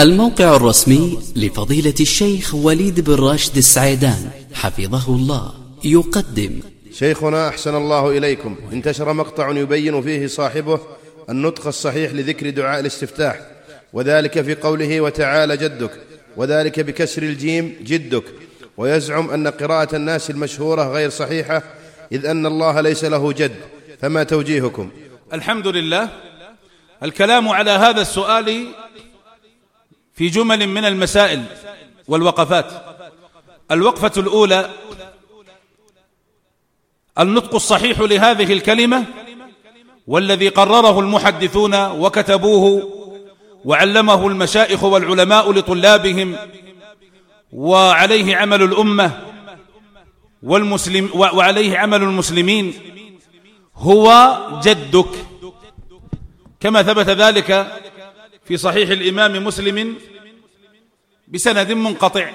الموقع الرسمي لفضيلة الشيخ وليد بن راشد السعيدان حفظه الله. يقدم. شيخنا أحسن الله إليكم. انتشر مقطع يبين فيه صاحبه النطق الصحيح لذكر دعاء الاستفتاح وذلك في قوله وتعالى جدك وذلك بكسر الجيم جدك. ويزعم أن قراءة الناس المشهورة غير صحيحة إذ أن الله ليس له جد. فما توجيهكم؟ الحمد لله. الكلام على هذا السؤال في جمل من المسائل والوقفات. الوقفة الأولى النطق الصحيح لهذه الكلمة والذي قرره المحدثون وكتبوه وعلمه المشائخ والعلماء لطلابهم وعليه عمل الأمة والمسلم وعليه عمل المسلمين هو جدك. كما ثبت ذلك في صحيح الإمام مسلم بسند منقطع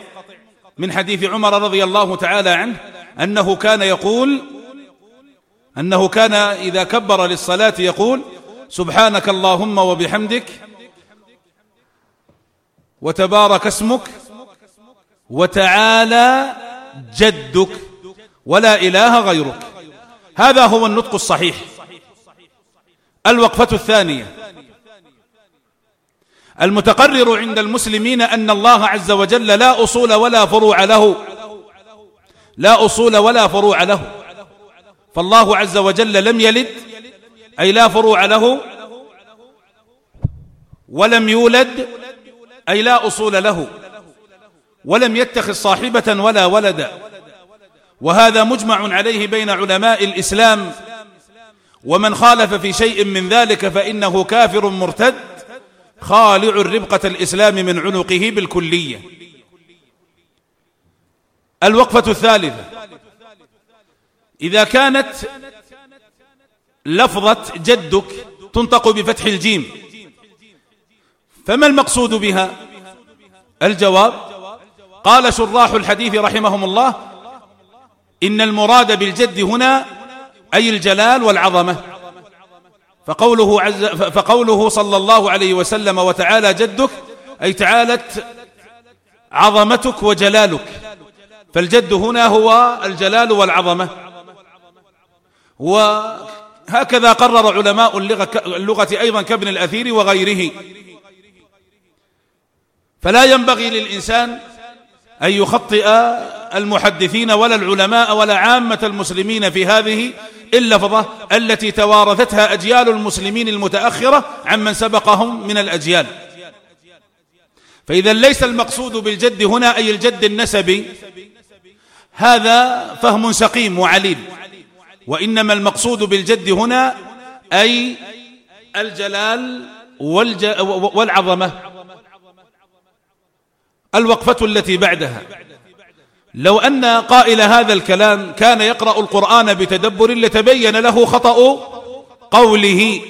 من حديث عمر رضي الله تعالى عنه أنه كان يقول أنه كان إذا كبر للصلاة يقول سبحانك اللهم وبحمدك وتبارك اسمك وتعالى جدك ولا إله غيرك. هذا هو النطق الصحيح. الوقفة الثانية. المتقرر عند المسلمين أن الله عز وجل لا أصول ولا فروع له. لا أصول ولا فروع له. فالله عز وجل لم يلد أي لا فروع له ولم يولد أي لا أصول له. ولم يتخذ صاحبة ولا ولدا وهذا مجمع عليه بين علماء الإسلام. ومن خالف في شيء من ذلك فإنه كافر مرتد. خالع الربقة الإسلام من عنقه بالكلية. الوقفة الثالثة. إذا كانت لفظة جدك تنطق بفتح الجيم فما المقصود بها؟ الجواب قال شراح الحديث رحمهم الله إن المراد بالجد هنا أي الجلال والعظمة. فقوله, عز فقوله صلى الله عليه وسلم وتعالى جدك أي تعالت عظمتك وجلالك. فالجد هنا هو الجلال والعظمة. وهكذا قرر علماء اللغة أيضا كابن الأثير وغيره. فلا ينبغي للإنسان أن يخطئ المحدثين ولا العلماء ولا عامة المسلمين في هذه اللفظة التي توارثتها أجيال المسلمين المتأخرة عمن سبقهم من الأجيال. فإذا ليس المقصود بالجد هنا أي الجد النسبي هذا فهم سقيم وعليل. وإنما المقصود بالجد هنا أي الجلال والعظمة الوقفة التي بعدها. لو أن قائل هذا الكلام كان يقرأ القرآن بتدبر لتبين له خطأ قوله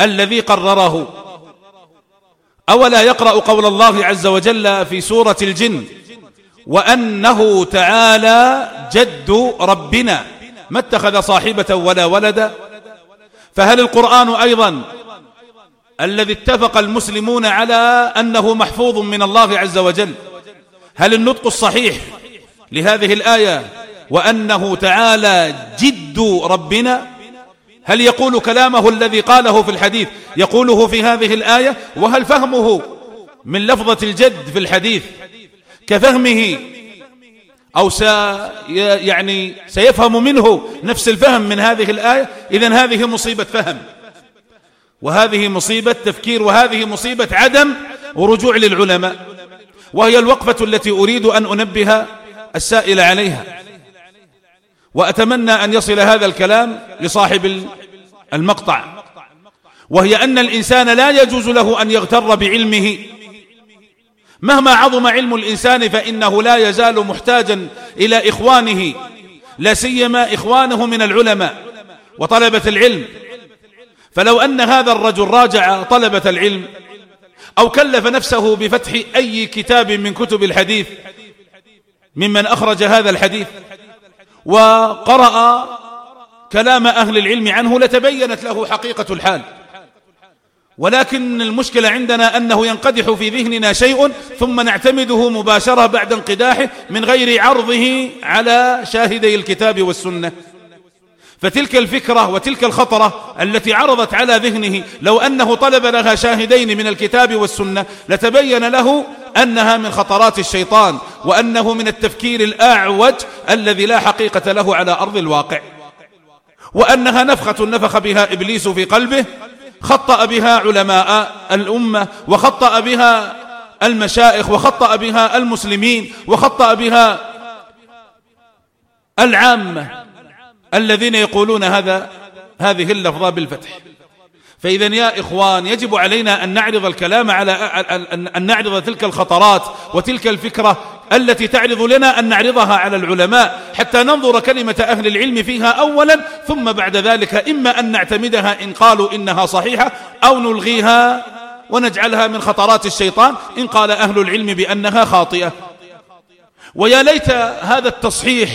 الذي قرره. أولا يقرأ قول الله عز وجل في سورة الجن وأنه تعالى جد ربنا ما اتخذ صاحبة ولا ولدا فهل القرآن أيضا الذي اتفق المسلمون على أنه محفوظ من الله عز وجل؟ هل النطق الصحيح لهذه الآية وأنه تعالى جد ربنا؟ هل يقول كلامه الذي قاله في الحديث يقوله في هذه الآية؟ وهل فهمه من لفظة الجد في الحديث كفهمه؟ أو سي يعني سيفهم منه نفس الفهم من هذه الآية؟ إذن هذه مصيبة فهم. وهذه مصيبة تفكير وهذه مصيبة عدم ورجوع للعلماء. وهي الوقفة التي أريد أن أنبه السائل عليها. وأتمنى أن يصل هذا الكلام لصاحب المقطع. وهي أن الإنسان لا يجوز له أن يغتر بعلمه. مهما عظم علم الإنسان فإنه لا يزال محتاجا إلى إخوانه لا سيما إخوانه من العلماء وطلبة العلم. فلو أن هذا الرجل راجع طلبة العلم أو كلف نفسه بفتح أي كتاب من كتب الحديث ممن أخرج هذا الحديث وقرأ كلام أهل العلم عنه لتبينت له حقيقة الحال. ولكن المشكلة عندنا أنه ينقدح في ذهننا شيء ثم نعتمده مباشرة بعد انقداحه من غير عرضه على شاهدي الكتاب والسنة. فتلك الفكرة وتلك الخطرة التي عرضت على ذهنه لو أنه طلب لها شاهدين من الكتاب والسنة لتبين له أنها من خطرات الشيطان وأنه من التفكير الأعوج الذي لا حقيقة له على أرض الواقع. وأنها نفخة نفخ بها إبليس في قلبه خطأ بها علماء الأمة وخطأ بها المشائخ وخطأ بها المسلمين وخطأ بها العامة. الذين يقولون هذا هذه اللفظة بالفتح. فإذا يا إخوان يجب علينا أن نعرض الكلام على أن نعرض تلك الخطرات وتلك الفكرة التي تعرض لنا أن نعرضها على العلماء حتى ننظر كلمة أهل العلم فيها أولا ثم بعد ذلك إما أن نعتمدها إن قالوا إنها صحيحة أو نلغيها ونجعلها من خطرات الشيطان إن قال أهل العلم بأنها خاطئة. ويا ليت هذا التصحيح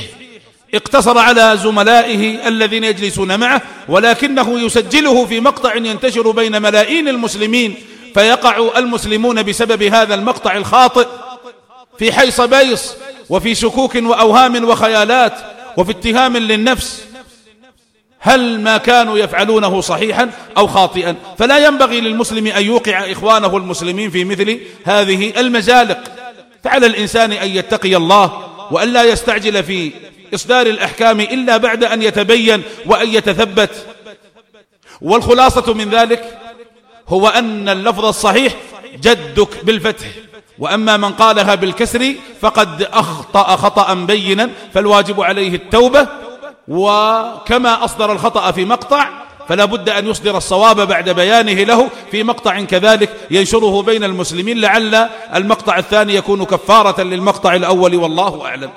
اقتصر على زملائه الذين يجلسون معه ولكنه يسجله في مقطع ينتشر بين ملايين المسلمين فيقع المسلمون بسبب هذا المقطع الخاطئ في حيص بيص وفي شكوك وأوهام وخيالات وفي اتهام للنفس. هل ما كانوا يفعلونه صحيحا أو خاطئا؟ فلا ينبغي للمسلم أن يوقع إخوانه المسلمين في مثل هذه المزالق فعلى الإنسان أن يتقي الله وأن لا يستعجل في إصدار الأحكام إلا بعد أن يتبين وأن يتثبت. والخلاصة من ذلك هو أن اللفظ الصحيح جدك بالفتح. وأما من قالها بالكسر فقد أخطأ خطأ بينا فالواجب عليه التوبة. وكما أصدر الخطأ في مقطع فلا بد أن يصدر الصواب بعد بيانه له في مقطع كذلك ينشره بين المسلمين لعل المقطع الثاني يكون كفارة للمقطع الأول والله أعلم.